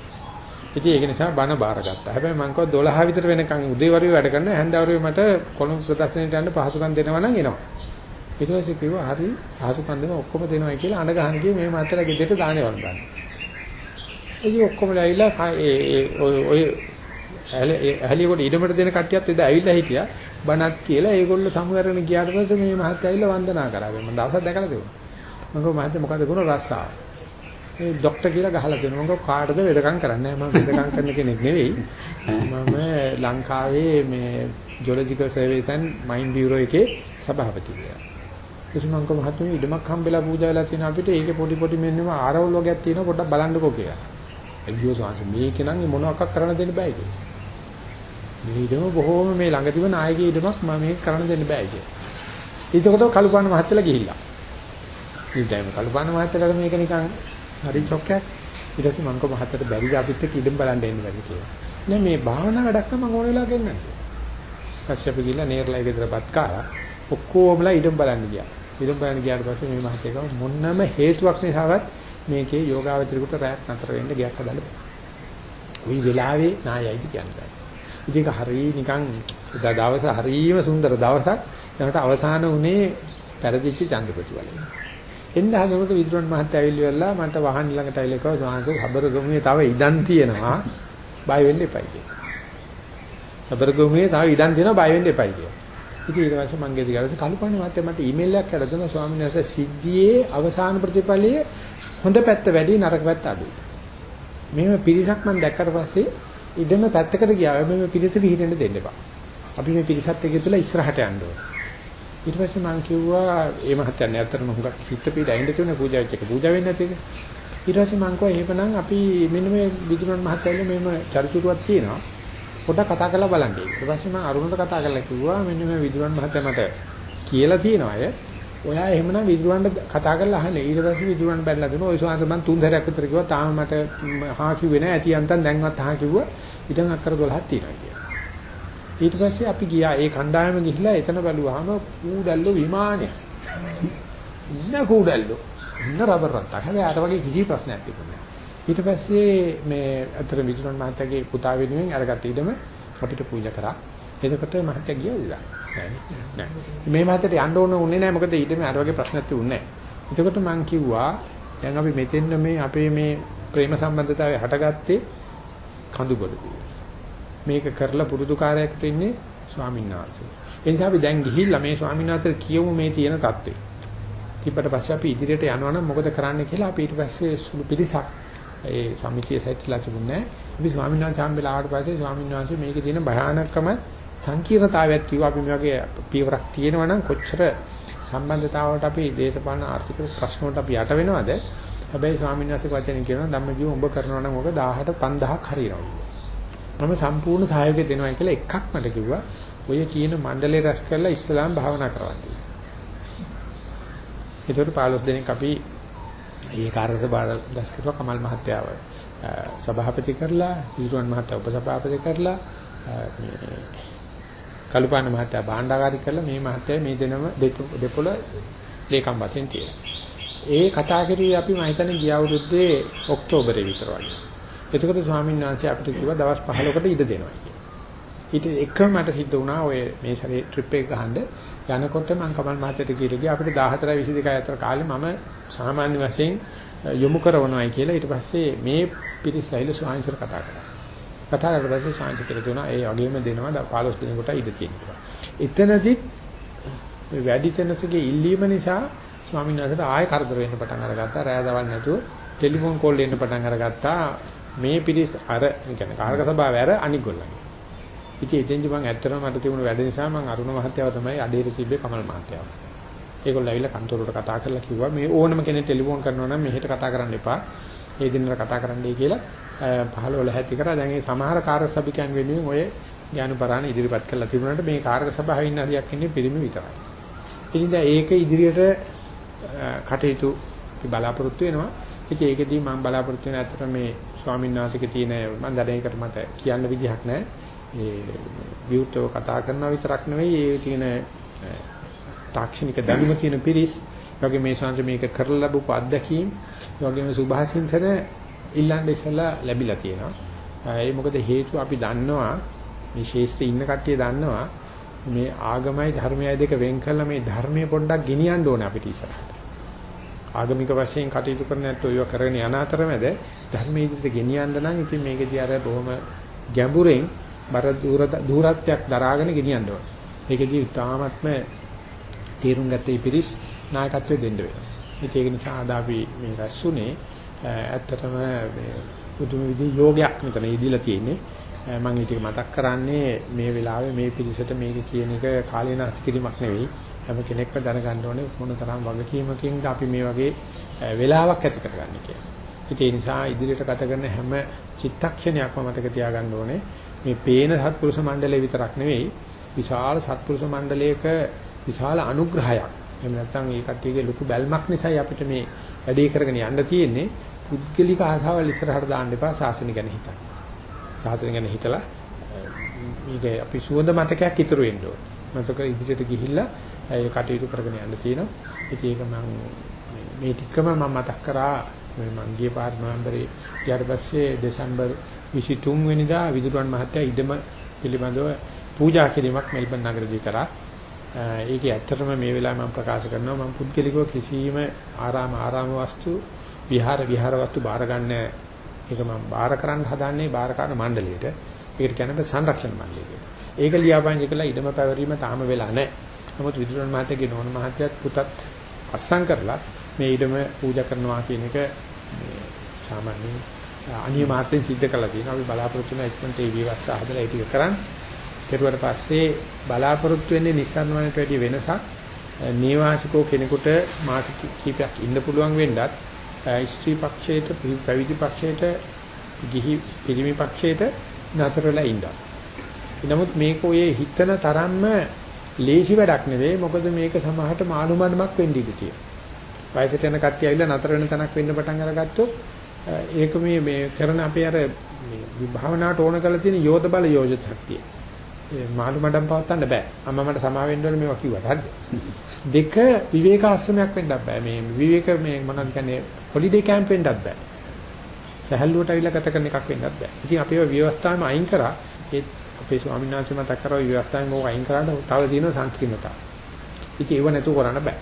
ඉතින් ඒක නිසා බණ බාරගත්තා. හැබැයි මම කව 12 විතර වෙනකන් උදේවරුේ වැඩ කරන හැන්දවරුේ මට කොළඹ ප්‍රදර්ශනයට යන්න පහසුකම් දෙනවා නම් එනවා. ඊට පස්සේ කිව්වා හරි පහසුකම් දෙනවා ඔක්කොම දෙනවා කියලා අඬ ගහන ගියේ මේ මාතලා ගෙදරට දාන්නේ වන්දන. ඉතින් ඔක්කොම ඇවිල්ලා ඒ ඔය ඔය ඇහැලියකොට ඉඩමට දෙන කට්ටියත් එදා ඇවිල්ලා හිටියා. බණක් කියලා ඒගොල්ලෝ සමුහරණ ගියාට පස්සේ මේ මහත්තයා ඇවිල්ලා වන්දනා කරා. මම දවසක් දැකලා තිබුණා. මම කිව්වා මහත්තයා මොකද කරන රස්සාව? ඒ ડોක්ටර් කියලා ගහලා දෙනවා. මම කාටද වෙදකම් කරන්නේ? මම වෙදකම් කරන කෙනෙක් නෙවෙයි. මම ලංකාවේ මේ ජියොලොජිකල් සර්වේ තන් මයින් බියුරෝ එකේ සභාපති කියලා. කිසිමංක මහත්මයා ඉඩමක් හම්බෙලා පූජා වෙලා තියෙන අපිට ඒකේ පොඩි පොඩි මෙන්නම ආරවුල් වගේක් තියෙනවා පොඩ්ඩක් බලන්නකෝ කියලා. අයියෝ සාංශ මේක නම් මොනවාක් කරන්න දෙන්න බෑ කියලා. මේ ඉඩම බොහෝම මේ ළඟදිව නායකයේ ඉඩමක් මම මේක කරන්න දෙන්න බෑ කියලා. ඒකකොට කලුපාන මහත්තයලා ගිහිල්ලා. ඉතින් කලුපාන මහත්තයලාට මේක නිකන් හරි චොක්කයක්. ඊට පස්සේ මං කව මහත්තයට බැරිද අපිත් එක්ක ඉඩම් බලන්න එන්න බැරි කියලා. නෑ මේ භාවනා වැඩක් නම් මම ඕන වෙලාවක එන්නම්. පස්සේ අපි ගිහලා නේරලා ගෙදරපත් කාලා ඔක්කොමලා ඉඩම් බලන්න ගියා. ඉඩම් බලන්න ගියාට පස්සේ මේ මහත්තයා කව මොන්නම හේතුවක් නිසාවත් මේකේ යෝගාවචරිකට රැක් නතර වෙන්න ගියක් හදන්න බෑ. ওই වෙලාවේ නායයිද කියන්නේ. ඉතින් හරිය නිකන් දවස හරියම සුන්දර දවසක්. ඒකට අවසාන උනේ පෙරදිච්ච චන්ද්‍රපති වලින්. එන්න හදනකොට විදුරන් මහත්තයා ඇවිල්ලා මට වහන් ළඟට ඇවිල්ලා කිව්වා සාංශු හබර ගොමුවේ තව ඉඩම් තියෙනවා. බය වෙන්න එපයි කියලා. හබර ගොමුවේ තව ඉඩම් තියෙනවා බය වෙන්න එපයි කියලා. ඉතින් ඊට පස්සේ මං ගෙදර ගිහලා කල්පනා මහත්තයා මට ඊමේල් එකක් කරලා දුන්නා ස්වාමීන් වහන්සේ සිද්ධියේ අවසාන ප්‍රතිඵලයේ හොඳ පැත්ත වැඩි නරක පැත්ත අඩුයි. මෙහෙම පිරිසක් මම දැක්කට පස්සේ ඉඩම පැත්තකට ගියා. මේ පිරිස විහිදෙන්න දෙන්න එපා. අපි මේ පිරිසත් එක්ක ඉතලා ඉස්සරහට යන්න ඕනේ. ඊට පස්සේ මම කිව්වා ඒ මහත්තයන් ඇත්තටම හුඟක් හිත පීඩයින්ද තියෙන පූජා වෙච්ච එක පූජා වෙන්නේ නැති එක. ඊට පස්සේ මම කිව්වා එහෙමනම් අපි මෙන්න මේ විදුරන් මහත්තයන්ගේ මෙහෙම චරිචුරුවක් තියෙනවා. පොඩ්ඩක් කතා කරලා බලන්න. ඊට පස්සේ මම අරුණට කතා කරලා කිව්වා මෙන්න මේ විදුරන් මහත්තයා මට කියලා තියෙනවා අය. ඔයා එහෙමනම් විදුරන්ට කතා කරලා අහන්නේ. ඊට පස්සේ විදුරන් බැලලා දෙනවා. ඔය සෝන්ත මම තුන් දහයක් විතර කිව්වා. තාම මට හා කිව්වේ නැහැ. ඇති අන්තන් දැන්වත් හා කිව්වා. ඉතින් අක්කර 12ක් තියෙනවා කියලා. ඊට පස්සේ අපි ගියා ඒ කණ්ඩායම ගිහිල්ලා එතන බැලුවාම කූඩල්ලෝ විමානය. ඉන්න කූඩල්ලෝ. ඉන්න රබර් රත්තා. හැබැයි ආට වගේ කිසි ප්‍රශ්නයක් තිබුණේ නැහැ. ඊට පස්සේ මේ අතර විදුරන් මහත්තයාගේ පුතා වෙනුවෙන් අරගත්ත ඉඩම අපිට පූජා කරා. එතකොට මහත්තයා ගියා ඉලා. නෑ. මේ මහත්තයට යන්න ඕන උන්නේ නැහැ මොකද ඊටම අර වගේ ප්‍රශ්නයක් තිබුණේ නැහැ. එතකොට මම කිව්වා දැන් අපි මෙතෙන් මේ අපේ මේ ප්‍රේම සම්බන්ධතාවය හටගත්තේ කඳුබඩදී. මේක කරලා පුරුදු කාර්යයකට ඉන්නේ ස්වාමීන් වහන්සේ. ඒ නිසා අපි දැන් ගිහිල්ලා මේ ස්වාමීන් වහන්සේට කියමු මේ තියෙන தત્ත්වය. තිබ්බට පස්සේ අපි ඉදිරියට යනවා නම් මොකද කරන්න කියලා අපි ඊට පස්සේ සුළු පිළිසක් ඒ සමිතිය සැටිලා තිබුණේ. අපි ස්වාමීන් වහන්සේ හම්බෙලා ආවට පස්සේ ස්වාමීන් වහන්සේ මේකේ තියෙන භයානකම සංකීර්ණතාවයක් කිව්වා අපි මේ වගේ පියවරක් තියෙනවා නම් කොච්චර සම්බන්ධතාවකට අපි දේශපාලන ආර්ථික ප්‍රශ්න වලට අපි යට වෙනවද? හැබැයි ස්වාමීන් වහන්සේ වචන කියනවා ධම්මජීව ඔබ කරනවා නම් ඔක 1000ට 5000ක් හරියනවා. මම සම්පූර්ණ සහයෝගය දෙනවා කියලා එකක් මට කිව්වා. ඔය කියන මණ්ඩලේ රැස් කරලා ඉස්ලාම් භාවනා කරවන්නේ. ඒකට 15 දෙනෙක් අපි ඒ කාර්ය සභාව දැස් කරුවා කමල් මහත්තයාව සභාපති කරලා විරුවන් මහත්තයා උපසභාපති කරලා මේ කලුපාන මහත්තයා භාණ්ඩාගාරි කරලා මේ මහත්තයා මේ දෙනම දෙපොළ ලේකම් වශයෙන් තියෙනවා. ඒ කතා කරේ අපි මම හිතන්නේ ගිය අවුරුද්දේ ඔක්තෝබරේ විතර වගේ. එතකොට ස්වාමීන් වහන්සේ අපිට කිව්වා දවස් 15කට ඉඩ දෙනවා කියලා. ඊට එකම මට සිද්ධ වුණා ඔය මේ සැරේ ට්‍රිප් එක ගහන්න යනකොට මම කමල් මහත්තයට කියලා ගියා අපිට 14 22 අතර කාලේ මම සාමාන්‍ය වශයෙන් යොමු කරනවායි කියලා ඊට පස්සේ මේ පිරිසයිල ස්වාමීන්සර කතා කරා. කතා කරලා පස්සේ ස්වාමීන්සර කියලා දුනා ඒ වගේම දෙනවා 15 දිනකට ඉඩ තියෙනවා. එතනදිත් වැඩි තැනකගේ ඉල්ලීම නිසා ස්වාමීන් වහන්සේට ආයෙ කරදර වෙන්න පටන් අරගත්තා. රෑ දවල් නැතුව ටෙලිෆෝන් කෝල් එන්න පටන් අරගත්තා. මේ පිරිස අර කියන්නේ කාර්ක සභාවේ අර අනික් ගොල්ලන්ගේ. ඉතින් එතෙන්දි මම ඇත්තටම මට තිබුණ වැඩ නිසා මම අරුණ මහත්තයාව තමයි අඩේට තිබ්බේ කමල් මහත්තයාව. ඒගොල්ලෝ ඇවිල්ලා කන්තරුවට කතා කරලා කිව්වා මේ ඕනම කෙනෙක් ටෙලිෆෝන් කරනවා නම් මෙහෙට කතා කරන්න එපා. ඒ දිනවල කතා කරන්නයි කියලා පහළවල හැටි කරා. දැන් මේ සමහර කාර්ය සභිකයන් වෙනුවෙන් ඔය ඥානපරාණ ඉදිරිපත් කරලා තිබුණාට මේ කාර්ය සභාවේ ඉන්න හරියක් ඉන්නේ පිරිමි විතරයි. ඉතින් දැන් ඒක ඉදිරියට කටයුතු බලාපොරොත්තු වෙනවා. ඉතින් ඒකදී මම බලාපොරොත්තු වෙන අතර මේ ස්වාමීන් වහන්සේගේ තියෙන මම දැන් ඒකට මට කියන්න විදිහක් නැහැ. ඒ විවෘතව කතා කරනවා විතරක් නෙවෙයි ඒ තියෙන තාක්ෂණික දැනුම තියෙන පිරිස් වගේ මේ සංජ මේක කරලා ලැබපු අත්දැකීම් ඒ වගේම සුභාසින්සන ඉල්ලන්න ඉස්සලා ලැබිලා තියෙනවා. ඒ මොකද හේතුව අපි දන්නවා මේ ශේෂ්ත්‍රයේ ඉන්න කට්ටිය දන්නවා මේ ආගමයි ධර්මයයි දෙක වෙන් කළා මේ ධර්මයේ පොඩ්ඩක් ගෙනියන්න ඕනේ අපිට ඉස්සරහට. ආගමික වශයෙන් කටයුතු කරන ඇත්තෝ ඒවා කරගෙන යන අතරමැද ධර්මයේ ඉදිරියට ගෙනියන්න නම් ඉතින් මේකදී අර බොහොම ගැඹුරෙන් බර දූරත්වයක් දරාගෙන ගෙනියන්න ඕනේ. ඒකදී තාමත්ම තීරුම් ගත්තේ පිරිස් නායකත්වය දෙන්න වෙනවා. ඒක නිසා අද අපි මේ රැස්ුනේ ඇත්තටම මේ පුදුම විදිහේ යෝගයක් මෙතන ඉදීලා තියෙන්නේ. මම ඒක මතක් කරන්නේ මේ වෙලාවේ මේ පිරිසට මේක කියන එක කාලේ නාස්ති කිරීමක් නෙවෙයි. හැම කෙනෙක්ම දැනගන්න ඕනේ මොන තරම් වගකීමකින් අපි මේ වගේ වෙලාවක් ඇති කරගන්නේ කියලා. ඒ නිසා ඉදිරියට ගත කරන හැම චිත්තක්ෂණයක්ම මතක තියාගන්න ඕනේ. මේ පේන සත්පුරුෂ මණ්ඩලය විතරක් නෙවෙයි විශාල සත්පුරුෂ මණ්ඩලයක විශාල අනුග්‍රහයක්. එහෙම නැත්නම් ඒ කට්ටියගේ ලොකු බැල්මක් නිසායි අපිට මේ වැඩේ කරගෙන යන්න තියෙන්නේ. පුද්ගලික ආසාවල් ඉස්සරහට දාන්න එපා සාසන ගැන හිතන්න. සාසන ගැන හිතලා මේක අපි සුවඳ මතකයක් ඉතුරු වෙන්න ඕන. මතක ඉදිරියට ගිහිල්ලා ඒ කටයුතු කරගෙන යන්න තියෙනවා. ඉතින් ඒක මම මේ ටිකම මම මතක් කරා මම ගිය පාර නොවැම්බරේ ඊට පස්සේ දෙසැම්බර් 23 වෙනිදා විදුරුවන් මහත්තයා ඉදම පිළිබඳව පූජා කිරීමක් මෙල්බන් නගරදී කරා. ඒකේ ඇත්තටම මේ වෙලාවේ මම ප්‍රකාශ කරනවා මම පුද්ගලිකව කිසියම් ආරාම ආරාම වස්තු විහාර විහාර වස්තු බාර ගන්න ඒක මම බාර කරන්න හදන්නේ බාරකාර මණ්ඩලයට. ඒකට කියන්නේ සංරක්ෂණ මණ්ඩලය කියලා. ඒක ලියාපදිංචි කළා ඉදම පැවරීම තාම වෙලා නැහැ. නමුත් විදුරන් මහත්තයාගේ නෝන මහත්තයාත් පුතත් අස්සම් කරලා මේ ඉදම පූජා කරනවා කියන එක මේ සාමාන්‍ය අනියමාර්ථයෙන් සිද්ධ කළා තියෙනවා. අපි බලාපොරොත්තු වෙන ඉක්මනට ඒ විවස්ථා හදලා ඒ ටික කරන්. කෙරුවට පස්සේ බලාපොරොත්තු වෙන්නේ නිස්සාරණ වලට වැඩි වෙනසක් නේවාසිකෝ කෙනෙකුට මාස කිහිපයක් ඉන්න පුළුවන් වෙන්නත් ස්ත්‍රී පක්ෂයට පැවිදි පක්ෂයට ගිහි පිරිමි පක්ෂයට නතර වෙලා ඉඳා. නමුත් මේක ඔය හිතන තරම්ම ලේසි වැඩක් නෙවෙයි මොකද මේක සමහරට මානුමඩමක් වෙන්න ඉඩ තියෙනවා. වයසට යන කට්ටිය ඇවිල්ලා නතර වෙන තැනක් වෙන්න පටන් අරගත්තොත් ඒක මේ මේ කරන අපේ අර මේ භාවනාවට ඕන කරලා තියෙන යෝධ බල යෝජිත ශක්තිය. ඒ මානුමඩම් පවත්තන්න බෑ. අම්මා මට සමා වෙන්න ඕනේ මේවා කිව්වට. හරිද? දෙක විවේක ආශ්‍රමයක් වෙන්නත් බෑ. මේ විවේක මේ මොනවද කියන්නේ හොලිඩේ කැම්ප් වෙන්නත් බෑ. සහල්ලුවට අවිලා ගත කරන එකක් වෙන්නත් බෑ. ඉතින් අපේ ව්‍යවස්ථාවම අයින් කරා ඒ අපේ ස්වාමීන් වහන්සේ මතක් කරා ව්‍යවස්ථාවෙන් ඕක අයින් කරාට තව තියෙන සංකීර්ණතාව. ඉතින් ඒව නැතුව කරන්න බෑ.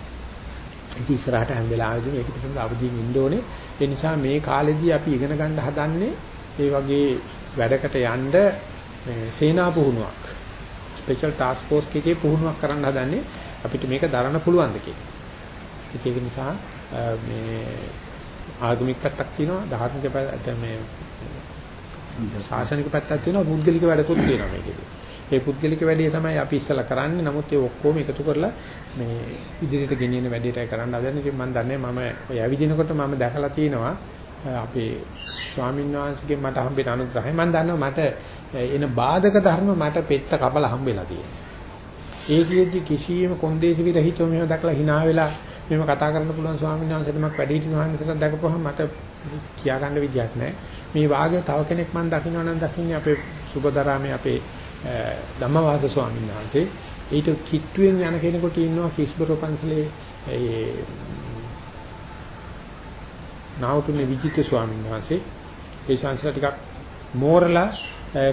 ඉතින් ඉස්සරහට හැම වෙලාවෙදිම ඒක පිටින් අවදීන් ඉන්න ඕනේ. ඒ නිසා මේ කාලෙදී අපි ඉගෙන ගන්න හදන්නේ ඒ වගේ වැඩකට යන්න සේනා පුහුණුවක්. ස්පෙෂල් ටාස්ක් ෆෝස් එකේ පුහුණුවක් කරන්න හදන්නේ අපිට මේක දරන්න පුළුවන්ද කියලා. ඒක නිසා මේ ආගමික පැත්තක් තියෙනවා ධාර්මික පැත්ත මේ ශාසනික පැත්තක් තියෙනවා පුද්ගලික වැඩකුත් තියෙනවා මේකේදී. ඒ පුද්ගලික වැඩේ තමයි අපි ඉස්සලා කරන්නේ. නමුත් ඒ ඔක්කොම එකතු කරලා මේ ඉදිරියට ගෙනියන වැඩේටයි කරන්න හදන්නේ. ඉතින් මම දන්නේ මම ඔය ඇවිදිනකොට මම දැකලා තියෙනවා අපේ ස්වාමීන් වහන්සේගෙන් මට හම්බෙන අනුග්‍රහය. මම දන්නවා මට එන බාධක ධර්ම මට පෙත්ත කපලා හම්බෙලා තියෙනවා. ඒකෙදි කිසියම් කොන්දේසි විරහිතව මෙහෙම දැකලා hina වෙලා මෙහෙම කතා කරන්න පුළුවන් ස්වාමීන් වහන්සේට මම වැඩි හිටි ස්වාමීන් දැකපුවහම මට කියා ගන්න විදියක් නැහැ. මේ වාගේ තව කෙනෙක් මම දකින්න නම් දකින්නේ අපේ සුබදරාමේ අපේ ධම්මවාස ස්වාමීන් වහන්සේ. ඊට කිට්ටුවෙන් යන කෙනෙකුට ඉන්නවා කිස්බර පන්සලේ ඒ නාවුතුනේ විජිත ස්වාමීන් වහන්සේ. ඒ ශාන්සලා ටිකක් මෝරලා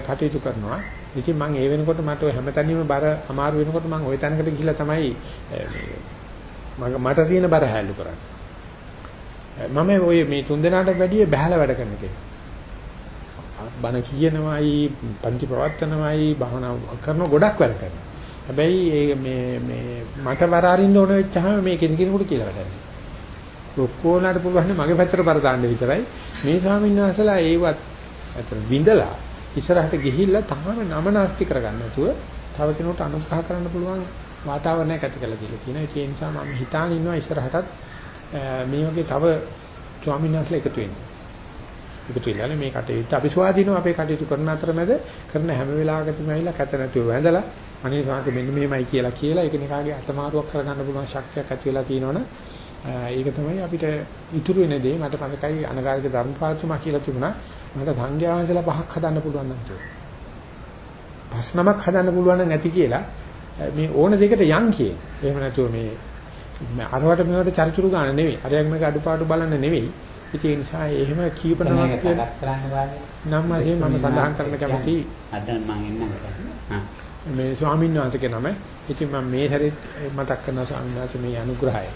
කටයුතු කරනවා. ඉතින් මම ඒ වෙනකොට මට හැමතැනම බර අමාරු වෙනකොට මම ওই තැනකට ගිහිල්ලා තමයි මට තියෙන බර හැලු කරන්නේ. මම ওই මේ තුන් දෙනාට වැඩිය බහැලා වැඩ කරන කෙනෙක්. බණ කියනවායි, පන්ති ප්‍රවත්තනවායි, භාවනා කරන ගොඩක් වැඩ කරනවා. හැබැයි මේ මේ මට වර අරින්න ඕන වෙච්චාම මේ කෙනෙක් කෙනෙකුට කියලා වැඩන්නේ. ඔක්කොලට පුළුවන් මගේ පැත්තට බර දාන්න විතරයි. මේ ස්වාමීන් වහන්සේලා ඒවත් අතන විඳලා ඉස්සරහට ගිහිල්ලා තාම නම නාස්ති කරගන්න නැතුව තව කෙනෙකුට අනුග්‍රහ කරන්න පුළුවන් වාතාවරණයක් ඇති කරලා දීලා තියෙනවා. ඒ නිසා මම හිතාන ඉන්නවා ඉස්සරහටත් මේ වගේ තව ස්වාමීන් වහන්සේලා එකතු වෙන්න. එකතු වෙලා මේ කටයුත්ත අපි ස්වාධීනව අපේ කටයුතු කරන අතරමැද කරන හැම වෙලාවකදීම ඇවිල්ලා කැත නැතුව වැඳලා අනේ සාන්ත මෙන්න මෙහෙමයි කියලා කියලා ඒක නිකාගේ අතමාරුවක් කරගන්න පුළුවන් ශක්තියක් ඇති වෙලා තියෙනවනේ ඒක තමයි අපිට ඉතුරු වෙන දේ මට පසකයි අනගාരിക ධර්මපාලතුමා කියලා තිබුණා මට සංඥා වහන්සේලා පහක් හදන්න පුළුවන් නම් කියලා. පස් නමක් හදන්න පුළුවන් නැති කියලා මේ ඕන දෙකට යන් කියේ. එහෙම නැතුව මේ අරවට මේවට චරිචුරු ගන්න නෙවෙයි. අරයක් මේක අඩුපාඩු බලන්න නෙවෙයි. ඒ නිසා එහෙම කීප නමක් කියලා නම් වශයෙන් මම සඳහන් කරන්න කැමතියි. අද මම එන්නම්. මේ ස්වාමීන් වහන්සේගේ නම. ඉතින් මම මේ හැරෙත් මතක් කරන ස්වාමීන් වහන්සේ මේ අනුග්‍රහය.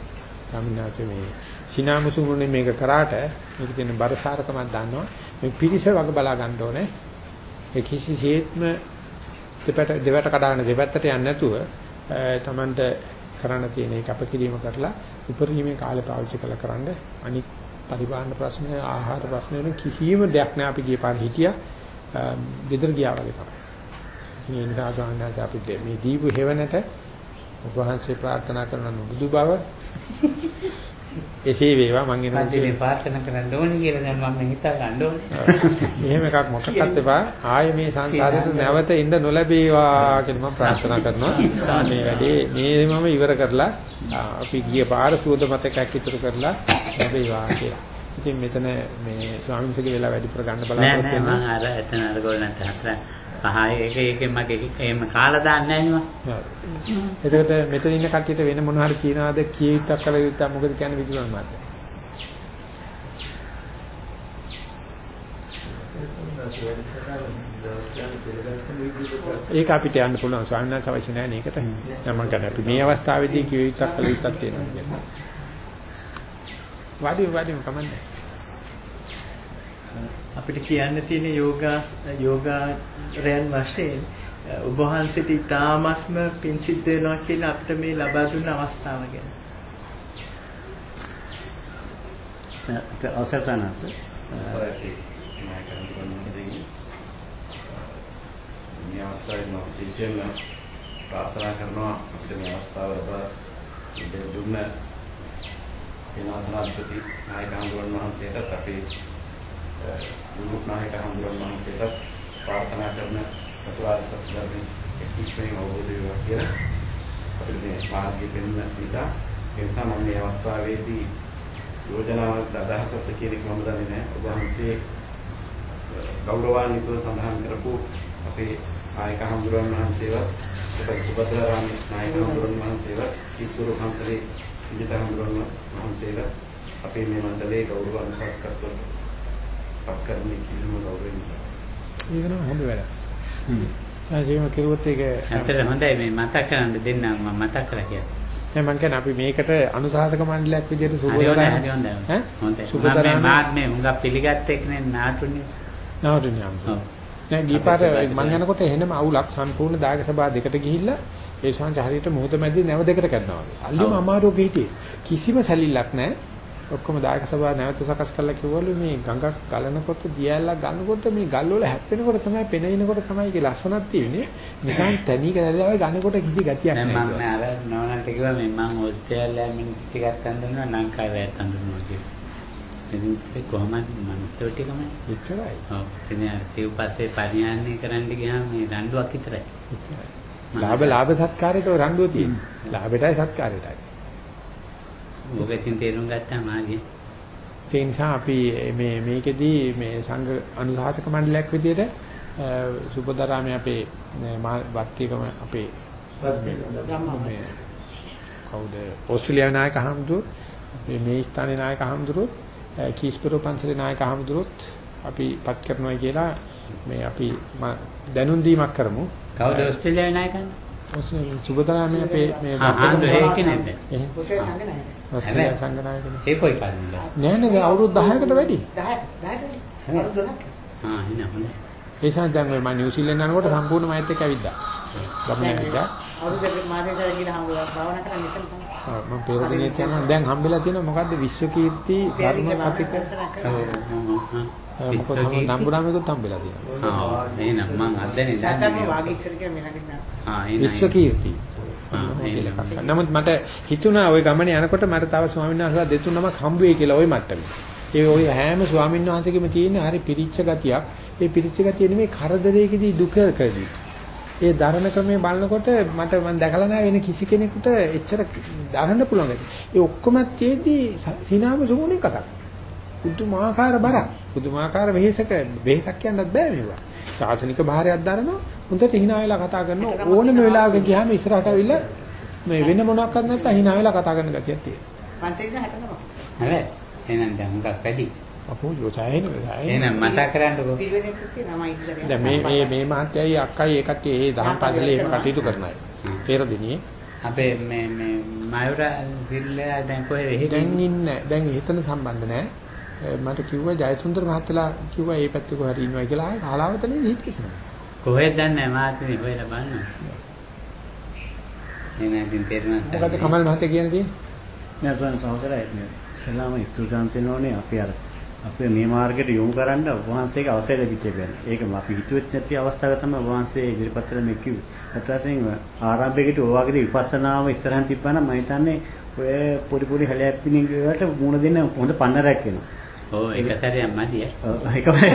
ස්වාමීන් වහන්සේ මේ සිනාමුසුමුනේ මේක කරාට මේක තියෙන බරසාරකමක් දන්නවා. මේ පිරිස වග බලා ගන්න ඕනේ. ඒ කිසිසේත්ම දෙපැට දෙවට කඩාගෙන දෙපැත්තට යන්නේ නැතුව තමන්ට කරන්න තියෙන එක අපකිරීම කරලා උපරිමයේ කාලය පාවිච්චි කළ කරන්න අනික් පරිපාලන ප්‍රශ්න ආහාර ප්‍රශ්න වෙන කිසිම දෙයක් නෑ අපි ගිය පාර හිටියා ගෙදර ගියා වගේ තමයි. ඉතින් ඒ නිසා ගානට අපිට මේ දීපු හේවණට ඔබ වහන්සේ ප්‍රාර්ථනා කරන බුදු බව එසේ වේවා මං එනවා පන්තිලේ ප්‍රාර්ථනා කරන්න ඕනේ කියලා දැන් මම හිතා ගන්න ඕනේ. එහෙම එකක් මොකක්වත් එපා. ආයේ මේ සංසාරෙට නැවත එන්න නොලැබේවා කියලා මම ප්‍රාර්ථනා කරනවා. මේ වැඩේ මේ මම ඉවර කරලා අපි ගිය පාර සුවද මතකයක් ඉතුරු කරලා ලැබේවා කියලා. ඉතින් මෙතන මේ ස්වාමීන් වහන්සේගේ වෙලා වැඩිපුර ගන්න බලාපොරොත්තු වෙනවා. නෑ නෑ මම අර එතන අර ගොල්ලන්ට හතර පහ ඒක ඒකෙන් මගේ එහෙම කාලා දාන්නේ නැහැ නේ එතකොට මෙතන ඉන්න කට්ටියට වෙන මොන හරි කියනවාද කිය යුත්තක් කළ යුත්තක් මොකද කියන්නේ විදුලන් මාත් ඒක අපිට යන්න පුළුවන් ස්වාමීන් වහන්සේ අවශ්‍ය නැහැ නේකට. දැන් මම කියන්නේ අපි මේ අවස්ථාවේදී කිය යුත්තක් කළ යුත්තක් තියෙනවා. වාඩි වාඩි කමන්නේ. අපිට කියන්න තියෙන යෝගා යෝගාරයන් වශයෙන් ඔබ වහන්සේට ඉතාමත්ම පින් සිද්ධ වෙනවා කියලා අපිට මේ ලබා දුන්න අවස්ථාව ගැන. අවසර ගන්නත් මේ අවස්ථාවේ මම විශේෂයෙන්ම ප්‍රාර්ථනා කරනවා අපිට මේ අවස්ථාව ලබා දුන්න සේනාසනාධිපති නායක හඳුනන වහන්සේටත් අපේ ගුරුනායක හඳුනන වහන්සේටත් ප්‍රාර්ථනා කරන චතුරාර්ය සත්‍ය ධර්මයේ එක්ස්පීරියන්ස් අවබෝධ වේවා කියලා අපිට මේ මාර්ගය පෙන්වන නිසා. ඒ නිසා මම මේ අවස්ථාවේදී යෝජනාවක් අදහසක් කියන එක මම දන්නේ නැහැ. ඔබ වහන්සේ ගෞරවාන්විතව සඳහන් කරපු අපේ ආයක හඳුනන වහන්සේවත් අපේ සුබතරාම නායක හඳුනන වහන්සේවත් ඉතුරු කන්තරේ විජිත හඳුනන වහන්සේලා අපේ මේ මණ්ඩලයේ ගෞරව අනුශාසකත්වයට පත් කරන්නේ සිල්ම ගෞරවයෙන්. ඒක නම් හොඳ වැඩ. හ්ම්. සාජීව කිරුවොත් ඒක ඇත්තට හොඳයි මේ මතක් කරන්න දෙන්න මම මතක් කරලා කියනවා. දැන් මම කියන්නේ අපි මේකට අනුශාසක මණ්ඩලයක් විදිහට සුබදරාම සුබදරාම හොඳයි හොඳයි. සුබදරාම මාත්මේ උඟ පිළිගත්ත එක නේ නාටුනේ. නවතුනේ අම්ම. නෑ ගීපාර මං යනකොට එහෙනම අවුලක් සම්පූර්ණ දායක සභාව දෙකට ගිහිල්ලා ඒ සංස හරියට මොහොත මැදි නැව දෙකට කරනවා වගේ. අල්ලුම අමාරුවක හිටියේ. කිසිම සැලිල්ලක් නැහැ. ඔක්කොම දායක සභාව නැවත සකස් කරලා කිව්වලු මේ ගඟක් ගලනකොට දියැලක් ගන්නකොට මේ ගල් වල හැප්පෙනකොට තමයි පෙනෙනකොට තමයි ඒකේ ලස්සනක් තියෙන්නේ. නිකන් තනි කරලා ගන්නකොට කිසි ගතියක් නැහැ. මම අර නෝනන්ට කිව්වා මේ මම ඕස්ට්‍රේලියාවේ මිනිත් ටිකක් අඳිනවා ලංකාවේ අඳිනවා කියලා. ඉතින් කොහොමද මනුස්සයෝ ටිකම එච්චරයි. ඔව් අර සිව්පස්සේ පරිහරණය කරන්න ගියාම මේ රණ්ඩුවක් විතරයි. එච්චරයි. ලාභ ලාභ සත්කාරයට රණ්ඩුව තියෙන්නේ. ලාභයටයි සත්කාරයටයි. ඔබකින් තේරුම් ගත්තාම ආදී ඒ නිසා අපි මේ මේකෙදී මේ සංඝ අනුශාසක මණ්ඩලයක් විදියට සුබදරාමේ අපේ වත්තිකම අපේ කවුද? ඕස්ට්‍රේලියාවේ නායක හමුදුත් අපේ මේ ස්ථානයේ නායක හමුදුත් කීස්පරෝ පන්සලේ නායක හමුදුත් අපි පත් කරනවා කියලා මේ අපි දැනුම් දීමක් කරමු. කවුද ඕස්ට්‍රේලියාවේ නායකයන්? සුබදරාමේ අපේ මේ ආ ආන්දු ඒක නේද? එහෙනම් ඕස්ට්‍රේලියා සංඝ නායකනේ ඒ කොයි කාලෙද? නෑ නෑ අවුරුදු 10කට වැඩි ආ එන හොඳයි. ඒ නිසා දැන් මම නිව්සීලන්ත යනකොට සම්පූර්ණ මයිත් එක්ක ඇවිද්දා. ගමන ඇවිද්දා. ඔව්, මම පෙර දිනෙත් යනවා. දැන් හම්බෙලා තියෙනවා මොකද්ද විශ්ව කීර්ති ධර්ම කතික ඔව්. මොකද තමයි නම්බුරාමේකුත් හම්බෙලා තියෙනවා. ආ එහෙනම් මං අදනේ දන්නේ. ආ එහෙනම් විශ්ව කීර්ති. ආ එහෙනම් නමුත් මට හිතුණා ওই ගමනේ යනකොට මට තව ස්වාමීන් වහන්සේලා දෙතුන් නමක් හම්බ වෙයි කියලා ওই මට්ටමේ. ඒ ওই හැම ස්වාමීන් වහන්සේගෙම තියෙන හරි පිරිච්ච ගතියක්. ඒ පිරිච්ච ගතිය නෙමෙයි කරදරයකදී දුකකදී. ඒ දරණ ක්‍රමයේ බලනකොට මට මම දැකලා නැහැ වෙන කිසි කෙනෙකුට එච්චර දරන්න පුළුවන් ගැති. ඒ ඔක්කොම තියේදී සිනාම සුමුනේ කතා. පුදුමාකාර බරක්. පුදුමාකාර වෙහෙසක වෙහෙසක් කියන්නත් බෑ මේවා. ශාසනික භාරයක් දරනවා. හොඳට hina වෙලා කතා කරනවා. ඕනම වෙලාවක ගියාම ඉස්සරහට අවිල්ල මේ වෙන මොනවාක්වත් නැත්නම් hina වෙලා කතා කරන ගතියක් තියෙනවා. හරි. එහෙනම් දැන් හුඟක් වැඩි. අපෝ යෝචායන වෙලා. එහෙනම් මතක් කරන්නකෝ. දැන් මේ මේ මේ මහත්තයයි අක්කයි ඒකට ඒ දහම් පාසලේ කටයුතු කරන අය. පෙර දිනේ අපේ මේ මේ මයුරා විල්ලා දැන් කොහෙද දැන් හිටින්නේ? ඉන්නේ දැන් එතන සම්බන්ධ නැහැ. මට කිව්වා ජයසුන්දර මහත්තයලා කිව්වා ඒ පැත්තේ කොහරි ඉන්නවා කියලා ආයේ කාලාවතනේ හිටියේ. කොහෙද දන්නේ මාත්‍රි හොයලා බලන්න. එහෙනම් ඉතින් තේරුණා. මොකද කමල් මහත්තයා කියන්නේ? නෑ සෝන සහෝදරයි මේ ඉස්ලාම ස්තුතිවන්ත වෙනෝනේ අපි අර අපේ මේ මාර්ගයට යොමු කරන්න වහන්සේගේ අවසරය ලැබිච්ච බෑන. ඒක අපි හිතුවෙත් නැති අවස්ථාවක තමයි වහන්සේ ඉදිරිපත් කරලා මේ කිව්වේ. ඒත් ආරම්භයේදී ඔය වගේ විපස්සනාව ඉස්සරහින් තිබ්බනම් මම හිතන්නේ ඔය පොඩි පොඩි හැලැප්පිනින් වලට මුණ දෙන්න හොඳ පන්නරයක් වෙනවා. ඔව් එක සැරයක් මදිය. ඔව්, ඒකමයි.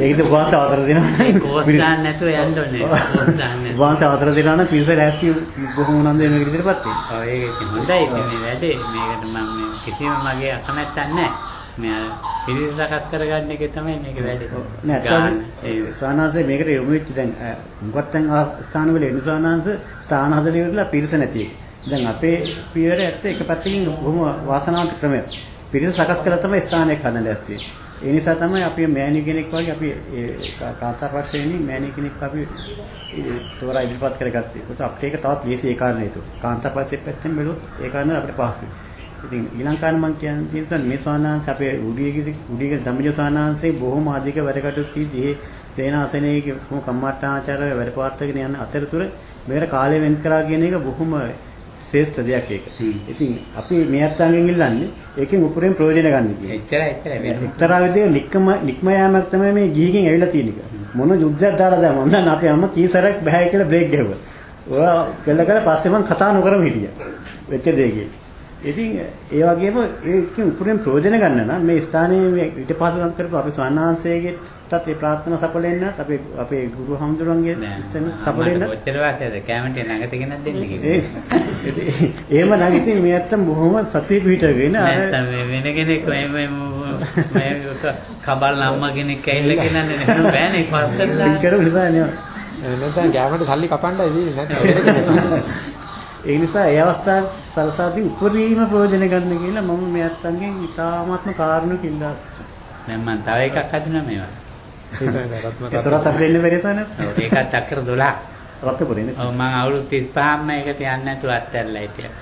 ඒකද වහන්සේ අවසර දෙනවා. කෝස් දාන්න නැතුව යන්න ඕනේ. කෝස් දාන්න. වහන්සේ අවසර දෙනවා නම් පිරිස රැස්ති බොහොම උනන්දු වෙන ඉදිරිපත් වෙනවා. ඔව් ඒක හොඳයි මේ වැඩේ. මේකට මම කිසිම මගේ අකමැත්තක් නැහැ. මේ අර පිළිස සකස් කරගන්න එක තමයි මේක වැඩේ. නෑ ස්වානාංශය මේකට යොමු වෙච්ච දැන් මුගත් දැන් ස්ථානවල එන ස්වානාංශ ස්ථාන හදලා ඉවරලා පිරිස නැති එක. දැන් අපේ පියවර ඇත්ත එක පැත්තකින් බොහොම වාසනාවන්ත ක්‍රමයක්. පිරිස සකස් කළා තමයි ස්ථානයක් හදන්න ඇස්තියි. ඒ නිසා තමයි අපි මෑණි කෙනෙක් වගේ අපි ඒ කාන්තා පක්ෂයේදී මෑණි කෙනෙක් අපි ඒ තෝරා ඉදිරිපත් කරගත්තේ. ඒකට අපිට ඒක තවත් ලේසි ඒ කාරණේ ඒක. කාන්තා පක්ෂයේ පැත්තෙන් බැලුවොත් ඒ කාරණේ අපිට පහසුයි. ඉතින් ඊළඟ කාරණේ මම කියන්නේ තියෙනවා මේ ස්වානාංශ අපේ උඩියගේ උඩියගේ ධම්මජ ස්වානාංශේ බොහොම අධික වැඩ කටයුතු තියදී ඒ සේනාසනයේ කොහොම කම්මාට්ටාචාර්ය වැඩ පවත්වාගෙන යන අතරතුර මේකට කාලය වෙන් කරා කියන එක බොහොම ශ්‍රේෂ්ඨ දෙයක් ඒක. ඉතින් අපි මේ අත්ංගෙන් ඉල්ලන්නේ ඒකෙන් උපරිම ප්‍රයෝජන ගන්න කියන. එච්චරයි එච්චරයි. එක්තරා විදිහක නික්ම නික්ම යාමක් තමයි මේ ගිහිගෙන් ඇවිල්ලා තියෙන එක. මොන යුද්ධයක් දාලා දැන් මම දන්න අපේ අම්මා කීසරක් බෑ කියලා බ්‍රේක් ගැහුවා. ඔයා කළ කළ පස්සේ මම කතා නොකරම හිටියා. වෙච්ච දෙයකින්. ඉතින් ඒ වගේම ඒකෙන් උපරිම ප්‍රයෝජන ගන්න නම් මේ ස්ථානයේ ඊට පස්සේ නම් කරපු අපි ස්වාමීනාංශයේටත් ඒ ප්‍රාර්ථනා සපලෙන්නත් අපේ අපේ ගුරු හමුදුරන්ගේ නෑ. ස්ථාන සපලෙන්නත් ඔච්චර වාසියද කැමටි නැගට ගෙනත් දෙන්න ඒ කිව්වා. එහෙම නම් ඉතින් මේ ඇත්තම බොහොම සතිය පිටගෙන අර නැත්තම් මේ වෙන කෙනෙක් මේ මේ කබල් අම්මා කෙනෙක් ඇවිල්ලා ගෙනන්නේ නැහැ බෑනේ පස්සට දාන්න. කරු නිසා නේ නැත්නම් ගෑමට සල්ලි කපන්නයි තියෙන්නේ නැත්නම් ඒ නිසා ඒ අවස්ථාව සලසාදී උපරිම ප්‍රයෝජන ගන්න කියලා මම මේ අත්තන්ගෙන් ඉතාමත්ම කාරුණික ඉල්ලා දැන් මම තව එකක් හදුනා මේවා. ඒතරත් අපිට එන්න බැරි සනස් ඔව් ඒකත් අක්කර 12. රත්තරපුරේ නේ ඔව් මම අවුරුදු 35ම එකට යන්නේ නැතුව අත්හැරලා හිටියා.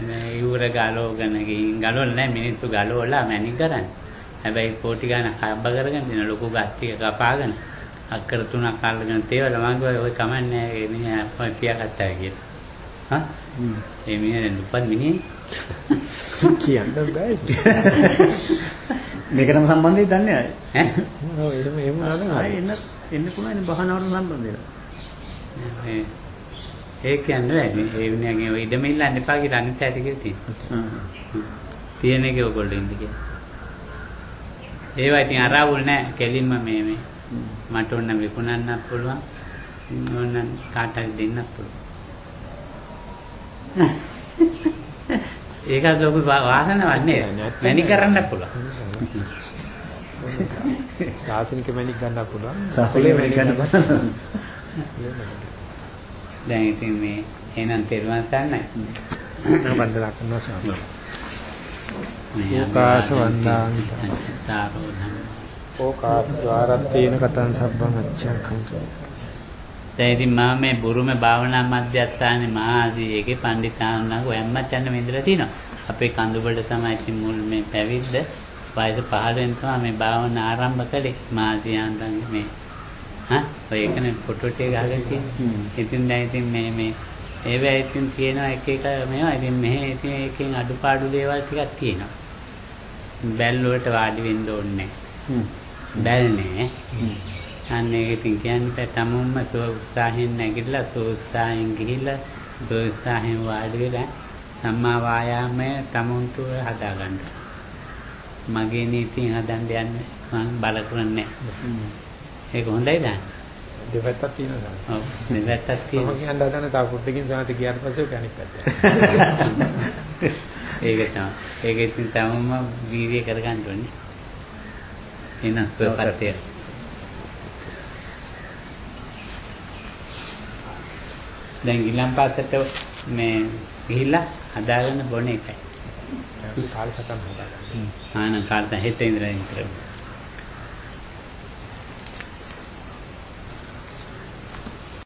මේ ඉවුර ගලවගෙන ගිහින් ගලවලා නැහැ මිනිස්සු ගලවලා මැණික් කරන්නේ. හැබැයි කෝටි ගාණක් හම්බ කරගෙන දින ලොකු ගස් ටික කපාගෙන අක්කර තුනක් අල්ලගෙන තේවලා මම කිව්වා ඔය කමන්නේ මේ මිනිහා අප්පා පියාගත්තා කියලා. හා? ඒ මිනිහා දුප්පත් මිනිහෙක්. කියන්න බෑ. මේකටම සම්බන්ධයි දන්නේ ආයේ ඈ? ඔව් එහෙම එහෙම නේද? ආයේ එන්න එන්න පුළුවන් බහනාවට සම්බන්ධ වෙලා ඒ ඒ කියන්නේ ඒ විනයගේ ඔය ඉඩම ඉල්ලන්න එපා කියලා අනිත් ඇට කියලා තියෙනවා. තියෙන එක ඔයගොල්ලෝ ඉන්න කියලා. ඒවා ඉතින් අරාවුල් නෑ කෙලින්ම මේ මේ මට ඕන විකුණන්නත් පුළුවන් ඕන කාට හරි දෙන්නත් පුළුවන්. ඒකත් ලොකු වාසනාවක් නේද? මැනි කරන්න පුළුවන්. ශාසනික මැණික් ගන්න පුළුවන්. සාසලේ වැඩි ගන්න දැන් ඉතින් මේ එහෙනම් තෙරුවන් සරණයි. මම වන්දනා කරනවා ස්වාමීන් මේ ඕකාශ වන්දාමි. සාරෝධන. ඕකාස ద్వාරත්තේන කතං සබ්බං අච්ඡං khං දැන් ඉතින් මම මේ බුරුම භාවනා මධ්‍යස්ථානයේ මහා ආදී එකේ පණ්ඩිතාණන්ගේ ඔයම්මත් යන මෙන්දලා තිනවා. අපේ කඳුබඩ තමයි ඉතින් මුල් මේ පැවිද්ද වයස 15 වෙනි තමයි මේ භාවනා ආරම්භ කළේ මාසියාන්තන්ගේ මේ හා ඔය එකනේ ෆොටෝ ටික ගහගෙන තියෙන්නේ. ඉතින් දැන් ඉතින් මේ මේ ඒවා ඉතින් තියෙනවා එක එක මේවා ඉතින් මෙහෙ ඉතින් එකකින් අඩුපාඩු දේවල් ටිකක් තියෙනවා. බැල් වලට වාඩි වෙන්න ඕනේ. බැල් නෑ. අන්න ඒක ඉතින් කියන්නේ තමුන්ම සෝ උත්සාහයෙන් නැගිටලා සෝ උත්සාහයෙන් ගිහිල්ලා සෝ උත්සාහයෙන් වාඩි වෙලා සම්මා වායාමය තමුන් තුල හදාගන්න. මගේ නීතියෙන් හදන්න යන්නේ මම බල කරන්නේ. ඒක හොඳයි දාන්න. දෙපැත්තක් තියෙනවා. ඔව් දෙවැත්තක් මම තියෙනවා. කියන්න හදන තව පොඩ්ඩකින් සාන්ති ගියාට පස්සේ අනිත් පැත්ත. ඒක තමයි. ඒක ඉතින් තමුන්ම වීර්ය කරගන්න ඕනේ. එන සුවපත්ය. දැන් ගිලම්පස්සට මේ ගිහිල්ලා හදාගෙන බොන එකයි. කාලසටහන හදාගන්න. ආන කාලත හෙට ඉඳලා ඉන්න කරමු.